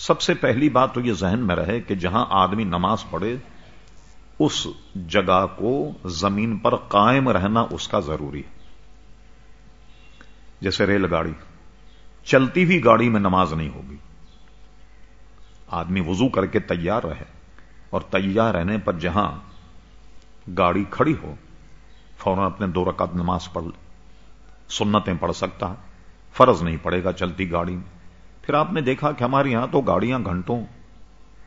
سب سے پہلی بات تو یہ ذہن میں رہے کہ جہاں آدمی نماز پڑھے، اس جگہ کو زمین پر قائم رہنا اس کا ضروری ہے۔ جیسے ریل گاڑی، چلتی ہوئی گاڑی میں نماز نہیں ہوگی۔ آدمی وضو کر کے تیار رہے اور تیار رہنے پر جہاں گاڑی کھڑی ہو، فوراً اپنے دو رکعت نماز پڑھ لے۔ سنتیں پڑھ سکتا ہے فرض نہیں پڑے گا چلتی گاڑی میں۔ پھر آپ نے دیکھا کہ ہمارے یہاں تو گاڑیاں گھنٹوں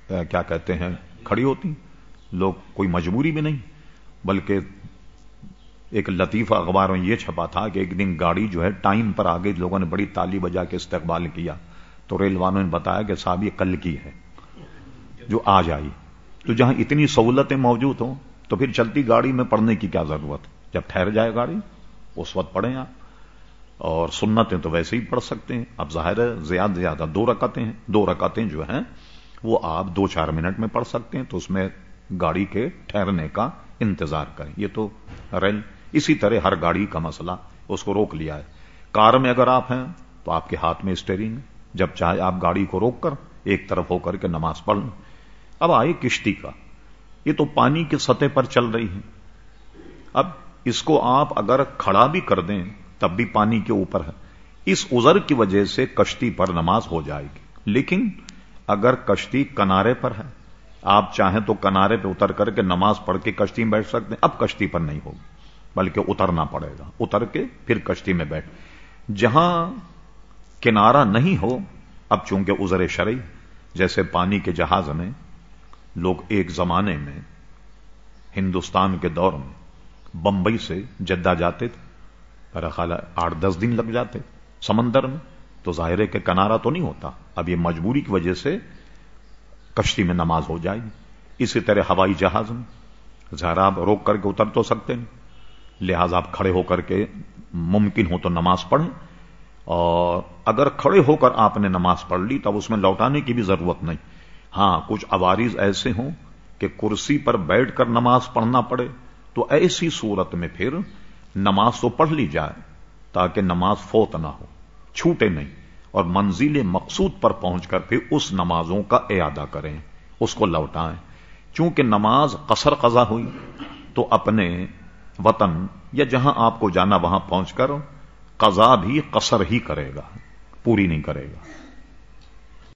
کیا کہتے ہیں، کھڑی ہوتی لوگ کوئی مجبوری بھی نہیں، بلکہ ایک لطیفہ اخبار میں یہ چھپا تھا کہ ایک دن گاڑی جو ہے ٹائم پر آگے لوگوں نے بڑی تالی بجا کے استقبال کیا۔ تو ریل والوں نے بتایا کہ صاحب، یہ کل کی ہے، جو آج آئی۔ تو جہاں اتنی سہولتیں موجود ہوں، تو پھر چلتی گاڑی میں پڑھنے کی کیا ضرورت؟ جب ٹھہر جائے گاڑی، اس وقت پڑھیں آپ۔ اور سنتیں تو ویسے ہی پڑھ سکتے ہیں۔ اب ظاہر ہے زیادہ زیادہ دو رکعتیں ہیں۔ دو رکعتیں جو ہیں، وہ آپ دو چار منٹ میں پڑھ سکتے ہیں تو اس میں گاڑی کے ٹھہرنے کا انتظار کریں۔ یہ تو ریل اسی طرح ہر گاڑی کا مسئلہ اس کو روک لیا ہے۔ کار میں اگر آپ ہیں تو آپ کے ہاتھ میں اسٹیئرنگ جب چاہے آپ گاڑی کو روک کر ایک طرف ہو کر کے نماز پڑھ لیں۔ اب آئے کشتی کا۔ یہ تو پانی کی سطح پر چل رہی ہے۔ اب اس کو آپ اگر کھڑا بھی کر دیں تب بھی پانی کے اوپر ہے۔ اس ازر کی وجہ سے کشتی پر نماز ہو جائے گی۔ لیکن اگر کشتی کنارے پر ہے، آپ چاہیں تو کنارے پہ اتر کر کے نماز پڑھ کے کشتی میں بیٹھ سکتے ہیں۔ اب کشتی پر نہیں ہوگی، بلکہ اترنا پڑے گا۔ اتر کے پھر کشتی میں بیٹھ۔ جہاں کنارا نہیں ہو، اب چونکہ ازر شرعی، جیسے پانی کے جہاز میں، لوگ ایک زمانے میں ہندوستان کے دور میں بمبئی سے جدہ جاتے تھے۔ میرا خیال ہے آٹھ دس دن لگ جاتے سمندر میں، تو ظاہر ہے کہ کنارا تو نہیں ہوتا۔ اب یہ مجبوری کی وجہ سے کشتی میں نماز ہو جائے گی۔ اسی طرح ہوائی جہاز میں۔ ظاہر آپ روک کر کے اتر تو سکتے نہیں۔ لہذا آپ کھڑے ہو کر کے ممکن ہو تو نماز پڑھیں۔ اور اگر کھڑے ہو کر آپ نے نماز پڑھ لی، تب اس میں لوٹانے کی بھی ضرورت نہیں۔ ہاں کچھ عوارض ایسے ہوں کہ کرسی پر بیٹھ کر نماز پڑھنا پڑے تو ایسی صورت میں پھر نماز تو پڑھ لی جائے تاکہ نماز فوت نہ ہو، چھوٹے نہیں، اور منزل مقصود پر پہنچ کر پھر اس نمازوں کا اعادہ کریں، اس کو لوٹائیں۔ چونکہ نماز قصر قضا ہوئی، تو اپنے وطن یا جہاں آپ کو جانا وہاں پہنچ کر قضا بھی قصر ہی کرے گا، پوری نہیں کرے گا۔